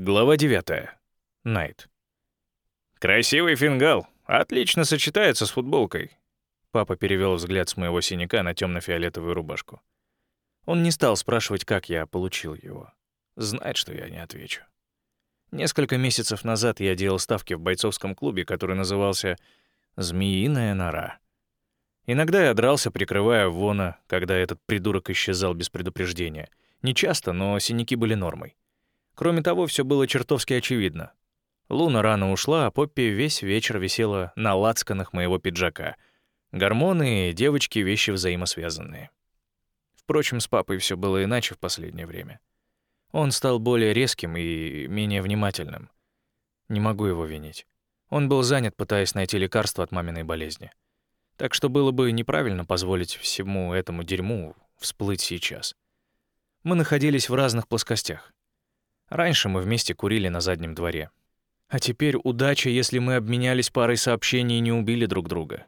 Глава 9. Найт. «Красивый фингал. Отлично сочетается с футболкой». Папа перевел взгляд с моего синяка на темно-фиолетовую рубашку. Он не стал спрашивать, как я получил его. Знает, что я не отвечу. Несколько месяцев назад я делал ставки в бойцовском клубе, который назывался «Змеиная нора». Иногда я дрался, прикрывая Вона, когда этот придурок исчезал без предупреждения. Не часто, но синяки были нормой. Кроме того, все было чертовски очевидно. Луна рано ушла, а Поппи весь вечер висела на лацканах моего пиджака. Гормоны и девочки — вещи взаимосвязанные. Впрочем, с папой все было иначе в последнее время. Он стал более резким и менее внимательным. Не могу его винить. Он был занят, пытаясь найти лекарство от маминой болезни. Так что было бы неправильно позволить всему этому дерьму всплыть сейчас. Мы находились в разных плоскостях. Раньше мы вместе курили на заднем дворе. А теперь удача, если мы обменялись парой сообщений и не убили друг друга.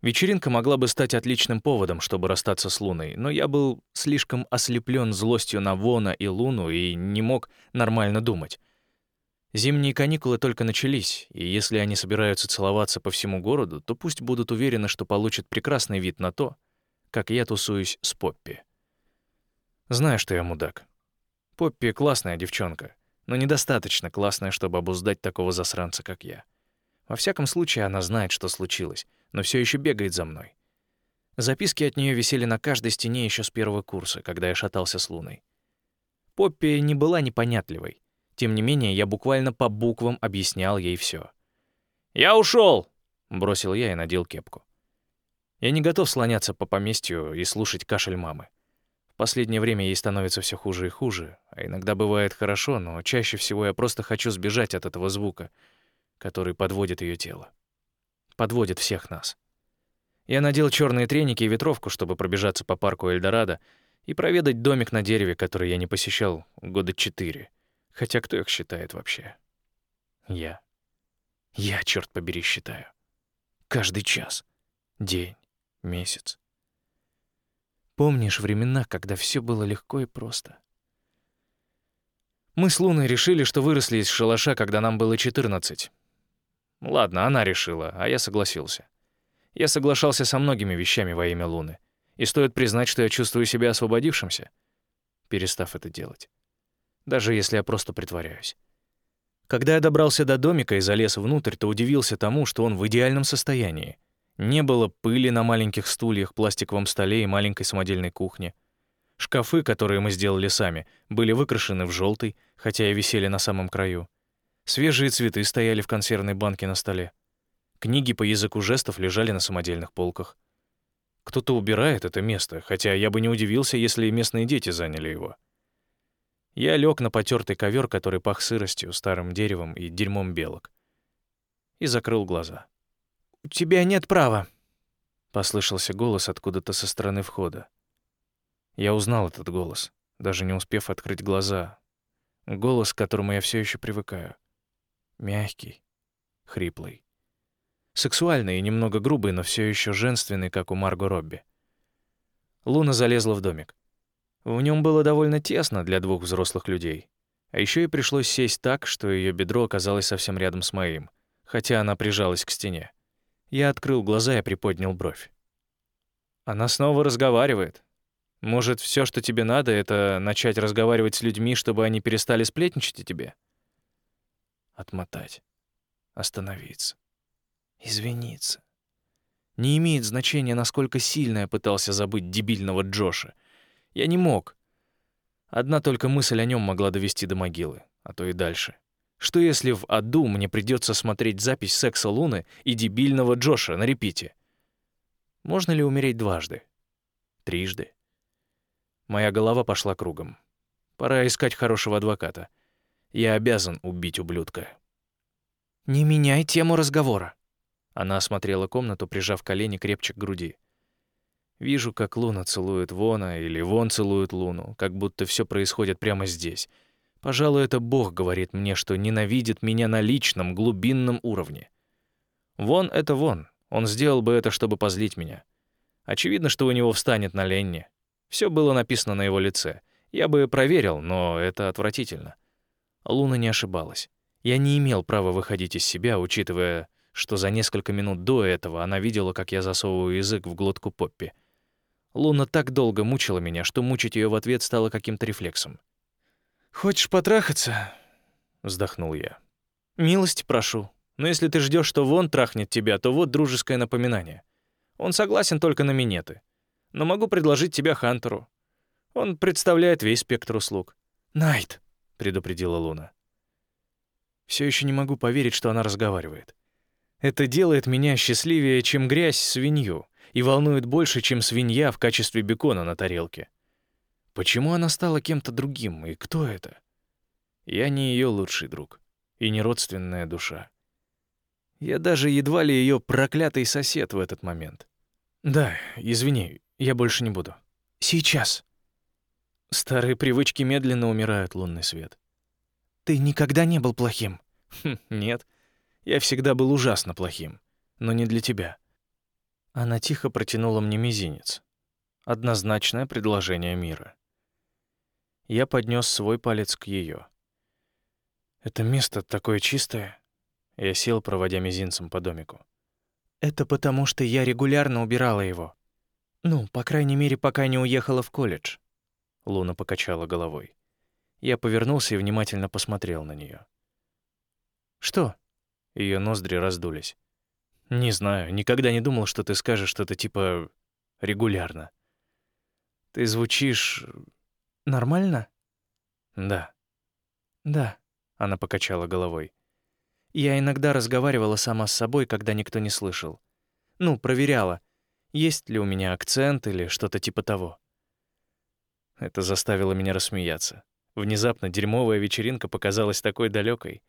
Вечеринка могла бы стать отличным поводом, чтобы расстаться с Луной, но я был слишком ослеплен злостью на Вона и Луну и не мог нормально думать. Зимние каникулы только начались, и если они собираются целоваться по всему городу, то пусть будут уверены, что получат прекрасный вид на то, как я тусуюсь с Поппи. Знаю, что я мудак. Поппи — классная девчонка, но недостаточно классная, чтобы обуздать такого засранца, как я. Во всяком случае, она знает, что случилось, но все еще бегает за мной. Записки от нее висели на каждой стене еще с первого курса, когда я шатался с Луной. Поппи не была непонятливой. Тем не менее, я буквально по буквам объяснял ей все. «Я ушел!» — бросил я и надел кепку. Я не готов слоняться по поместью и слушать кашель мамы последнее время ей становится все хуже и хуже, а иногда бывает хорошо, но чаще всего я просто хочу сбежать от этого звука, который подводит ее тело. Подводит всех нас. Я надел черные треники и ветровку, чтобы пробежаться по парку Эльдорадо и проведать домик на дереве, который я не посещал года четыре. Хотя кто их считает вообще? Я. Я, черт побери, считаю. Каждый час, день, месяц, Помнишь времена, когда все было легко и просто? Мы с Луной решили, что выросли из шалаша, когда нам было 14. Ладно, она решила, а я согласился. Я соглашался со многими вещами во имя Луны. И стоит признать, что я чувствую себя освободившимся, перестав это делать. Даже если я просто притворяюсь. Когда я добрался до домика и залез внутрь, то удивился тому, что он в идеальном состоянии — не было пыли на маленьких стульях, пластиковом столе и маленькой самодельной кухне. Шкафы, которые мы сделали сами, были выкрашены в желтый, хотя и висели на самом краю. Свежие цветы стояли в консервной банке на столе. Книги по языку жестов лежали на самодельных полках. Кто-то убирает это место, хотя я бы не удивился, если местные дети заняли его. Я лег на потертый ковер, который пах сыростью, старым деревом и дерьмом белок, и закрыл глаза. «У тебя нет права», — послышался голос откуда-то со стороны входа. Я узнал этот голос, даже не успев открыть глаза. Голос, к которому я все еще привыкаю. Мягкий, хриплый. Сексуальный и немного грубый, но все еще женственный, как у Марго Робби. Луна залезла в домик. В нем было довольно тесно для двух взрослых людей. А еще и пришлось сесть так, что ее бедро оказалось совсем рядом с моим, хотя она прижалась к стене. Я открыл глаза и приподнял бровь. Она снова разговаривает. Может, все, что тебе надо, это начать разговаривать с людьми, чтобы они перестали сплетничать о тебе? Отмотать. Остановиться. Извиниться. Не имеет значения, насколько сильно я пытался забыть дебильного Джоша. Я не мог. Одна только мысль о нем могла довести до могилы, а то и дальше. Что если в аду мне придется смотреть запись секса Луны и дебильного Джоша на репите? Можно ли умереть дважды? Трижды? Моя голова пошла кругом. Пора искать хорошего адвоката. Я обязан убить ублюдка. «Не меняй тему разговора». Она осмотрела комнату, прижав колени крепче к груди. Вижу, как Луна целует Вона, или Вон целует Луну, как будто все происходит прямо здесь — Пожалуй, это Бог говорит мне, что ненавидит меня на личном, глубинном уровне. Вон это вон. Он сделал бы это, чтобы позлить меня. Очевидно, что у него встанет на Ленне. Все было написано на его лице. Я бы проверил, но это отвратительно. Луна не ошибалась. Я не имел права выходить из себя, учитывая, что за несколько минут до этого она видела, как я засовываю язык в глотку Поппи. Луна так долго мучила меня, что мучить ее в ответ стало каким-то рефлексом. «Хочешь потрахаться?» — вздохнул я. «Милости прошу. Но если ты ждешь, что Вон трахнет тебя, то вот дружеское напоминание. Он согласен только на минеты. Но могу предложить тебя Хантеру. Он представляет весь спектр услуг». «Найт», — предупредила Луна. Все еще не могу поверить, что она разговаривает. Это делает меня счастливее, чем грязь свинью, и волнует больше, чем свинья в качестве бекона на тарелке. Почему она стала кем-то другим, и кто это? Я не ее лучший друг и не родственная душа. Я даже едва ли ее проклятый сосед в этот момент. Да, извини, я больше не буду. Сейчас. Старые привычки медленно умирают, лунный свет. Ты никогда не был плохим. Хм, нет. Я всегда был ужасно плохим, но не для тебя. Она тихо протянула мне мизинец. Однозначное предложение мира. Я поднес свой палец к ее. Это место такое чистое. Я сел, проводя мизинцем по домику. Это потому, что я регулярно убирала его. Ну, по крайней мере, пока не уехала в колледж. Луна покачала головой. Я повернулся и внимательно посмотрел на нее. Что? Ее ноздри раздулись. Не знаю, никогда не думал, что ты скажешь что-то типа регулярно. Ты звучишь нормально? Да. Да, она покачала головой. Я иногда разговаривала сама с собой, когда никто не слышал. Ну, проверяла, есть ли у меня акцент или что-то типа того. Это заставило меня рассмеяться. Внезапно дерьмовая вечеринка показалась такой далекой.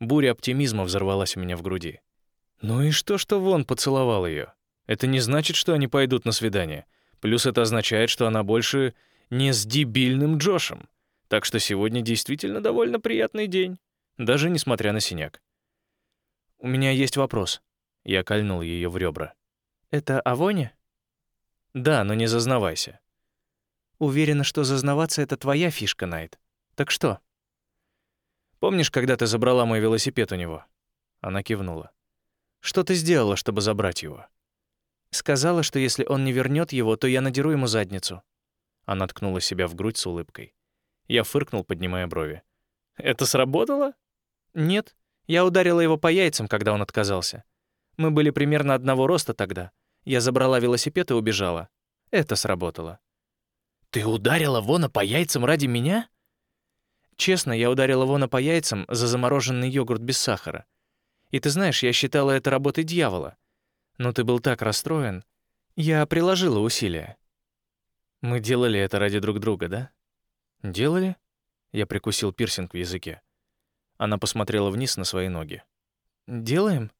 Буря оптимизма взорвалась у меня в груди. Ну и что, что Вон поцеловал ее? Это не значит, что они пойдут на свидание. Плюс это означает, что она больше не с дебильным Джошем. Так что сегодня действительно довольно приятный день, даже несмотря на синяк. «У меня есть вопрос». Я кольнул ее в ребра. «Это о Воне?» «Да, но не зазнавайся. Уверена, что зазнаваться — это твоя фишка, Найт. Так что? Помнишь, когда ты забрала мой велосипед у него? Она кивнула. Что ты сделала, чтобы забрать его? Сказала, что если он не вернет его, то я надеру ему задницу. Она ткнула себя в грудь с улыбкой. Я фыркнул, поднимая брови. Это сработало? Нет. Я ударила его по яйцам, когда он отказался. Мы были примерно одного роста тогда. Я забрала велосипед и убежала. Это сработало. «Ты ударила Вона по яйцам ради меня?» Честно, я ударила Вона по яйцам за замороженный йогурт без сахара. И ты знаешь, я считала это работой дьявола. Но ты был так расстроен. Я приложила усилия. Мы делали это ради друг друга, да? Делали? Я прикусил пирсинг в языке. Она посмотрела вниз на свои ноги. Делаем?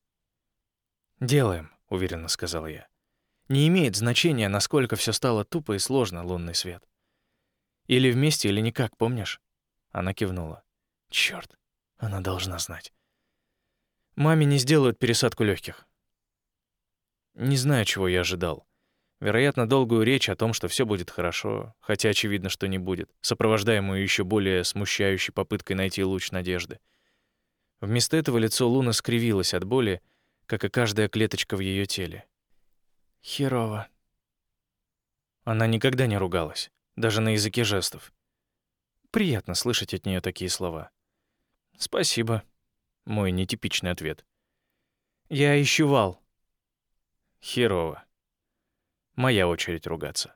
Делаем, уверенно сказала я. Не имеет значения, насколько все стало тупо и сложно, лунный свет. Или вместе, или никак, помнишь? Она кивнула. Черт, она должна знать. Маме не сделают пересадку легких. Не знаю, чего я ожидал. Вероятно, долгую речь о том, что все будет хорошо, хотя очевидно, что не будет, сопровождаемую еще более смущающей попыткой найти луч надежды. Вместо этого лицо Луны скривилось от боли, как и каждая клеточка в ее теле. Херово. Она никогда не ругалась, даже на языке жестов. Приятно слышать от нее такие слова. Спасибо. Мой нетипичный ответ. Я ищу вал. Херово. Моя очередь ругаться.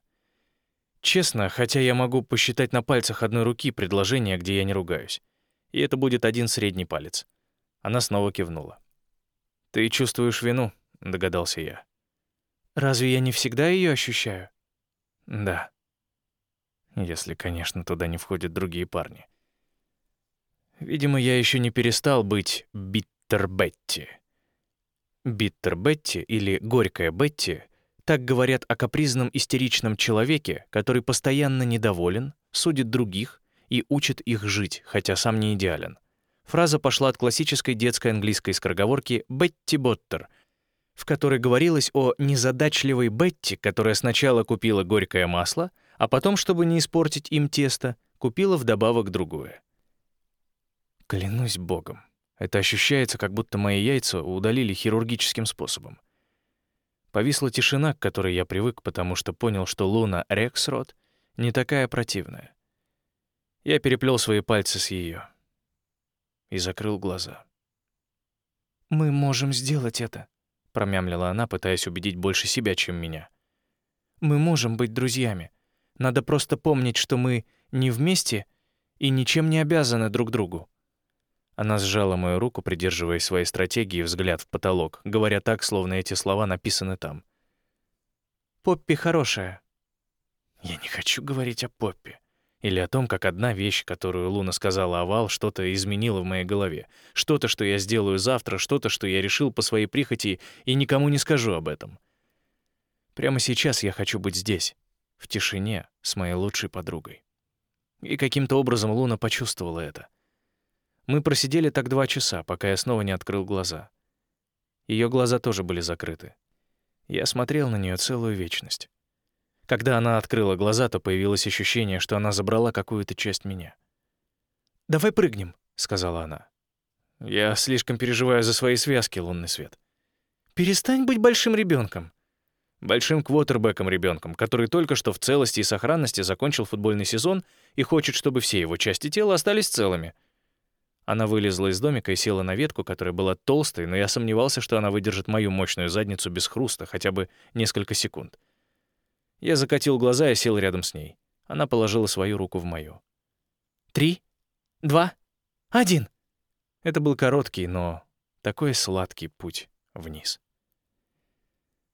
Честно, хотя я могу посчитать на пальцах одной руки предложения, где я не ругаюсь. И это будет один средний палец. Она снова кивнула. «Ты чувствуешь вину?» — догадался я. Разве я не всегда ее ощущаю? Да. Если, конечно, туда не входят другие парни. Видимо, я еще не перестал быть Биттер Бетти. Биттер Бетти или Горькая Бетти так говорят о капризном истеричном человеке, который постоянно недоволен, судит других и учит их жить, хотя сам не идеален. Фраза пошла от классической детской английской скороговорки «Бетти Боттер», в которой говорилось о незадачливой Бетти, которая сначала купила горькое масло, а потом, чтобы не испортить им тесто, купила вдобавок другое. Клянусь богом. Это ощущается, как будто мои яйца удалили хирургическим способом. Повисла тишина, к которой я привык, потому что понял, что Луна Рексрод не такая противная. Я переплел свои пальцы с ее и закрыл глаза. «Мы можем сделать это», — промямлила она, пытаясь убедить больше себя, чем меня. «Мы можем быть друзьями. Надо просто помнить, что мы не вместе и ничем не обязаны друг другу. Она сжала мою руку, придерживая своей стратегии взгляд в потолок, говоря так, словно эти слова написаны там. «Поппи хорошая». Я не хочу говорить о Поппи. Или о том, как одна вещь, которую Луна сказала овал, что-то изменила в моей голове. Что-то, что я сделаю завтра, что-то, что я решил по своей прихоти и никому не скажу об этом. Прямо сейчас я хочу быть здесь, в тишине, с моей лучшей подругой. И каким-то образом Луна почувствовала это — мы просидели так два часа, пока я снова не открыл глаза. Ее глаза тоже были закрыты. Я смотрел на нее целую вечность. Когда она открыла глаза, то появилось ощущение, что она забрала какую-то часть меня. «Давай прыгнем», — сказала она. «Я слишком переживаю за свои связки, лунный свет». «Перестань быть большим ребенком. Большим квотербеком ребенком, который только что в целости и сохранности закончил футбольный сезон и хочет, чтобы все его части тела остались целыми — она вылезла из домика и села на ветку, которая была толстой, но я сомневался, что она выдержит мою мощную задницу без хруста хотя бы несколько секунд. Я закатил глаза и сел рядом с ней. Она положила свою руку в мою. «Три, два, один!» Это был короткий, но такой сладкий путь вниз.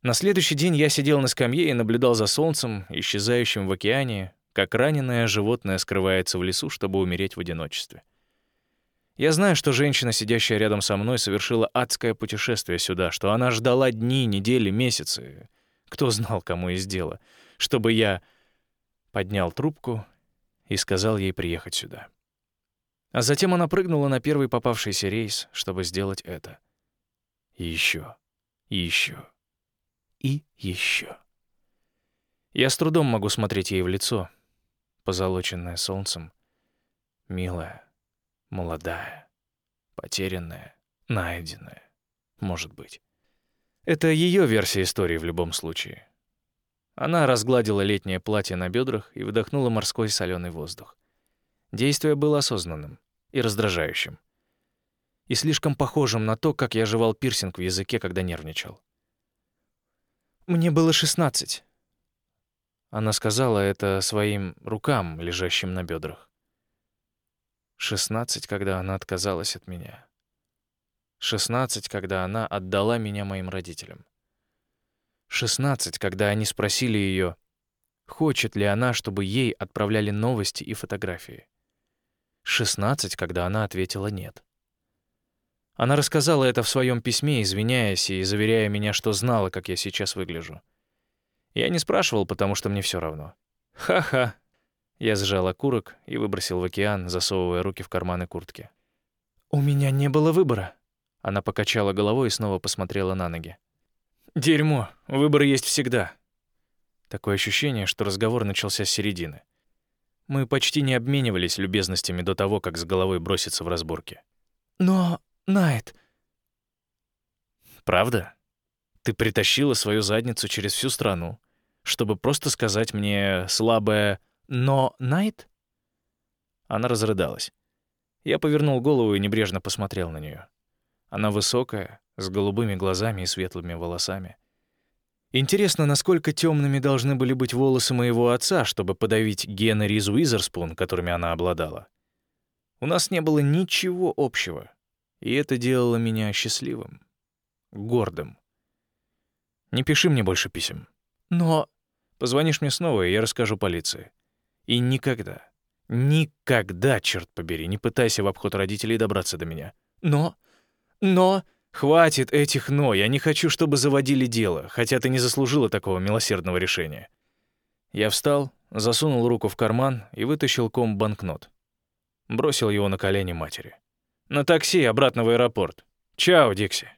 На следующий день я сидел на скамье и наблюдал за солнцем, исчезающим в океане, как раненое животное скрывается в лесу, чтобы умереть в одиночестве. Я знаю, что женщина, сидящая рядом со мной, совершила адское путешествие сюда, что она ждала дни, недели, месяцы. Кто знал, кому из дела. Чтобы я поднял трубку и сказал ей приехать сюда. А затем она прыгнула на первый попавшийся рейс, чтобы сделать это. И еще, и еще, и еще. Я с трудом могу смотреть ей в лицо, позолоченное солнцем, милая, Молодая, потерянная, найденная. Может быть. Это ее версия истории в любом случае. Она разгладила летнее платье на бедрах и вдохнула морской соленый воздух. Действие было осознанным и раздражающим. И слишком похожим на то, как я жевал пирсинг в языке, когда нервничал. «Мне было шестнадцать». Она сказала это своим рукам, лежащим на бедрах. Шестнадцать, когда она отказалась от меня. Шестнадцать, когда она отдала меня моим родителям. Шестнадцать, когда они спросили ее, хочет ли она, чтобы ей отправляли новости и фотографии. Шестнадцать, когда она ответила «нет». Она рассказала это в своем письме, извиняясь и заверяя меня, что знала, как я сейчас выгляжу. Я не спрашивал, потому что мне все равно. Ха-ха, я сжал окурок и выбросил в океан, засовывая руки в карманы куртки. «У меня не было выбора». Она покачала головой и снова посмотрела на ноги. «Дерьмо, выбор есть всегда». Такое ощущение, что разговор начался с середины. Мы почти не обменивались любезностями до того, как с головой броситься в разборки. «Но, Найт...» «Правда? Ты притащила свою задницу через всю страну, чтобы просто сказать мне слабое но Найт? Она разрыдалась. Я повернул голову и небрежно посмотрел на нее. Она высокая, с голубыми глазами и светлыми волосами. Интересно, насколько темными должны были быть волосы моего отца, чтобы подавить гены Риз Уизерспун, которыми она обладала. У нас не было ничего общего, и это делало меня счастливым, гордым. Не пиши мне больше писем. Но позвонишь мне снова, и я расскажу полиции. И никогда, никогда, черт побери, не пытайся в обход родителей добраться до меня. Но, но, хватит этих «но», я не хочу, чтобы заводили дело, хотя ты не заслужила такого милосердного решения. Я встал, засунул руку в карман и вытащил ком банкнот. Бросил его на колени матери. «На такси обратно в аэропорт. Чао, Дикси».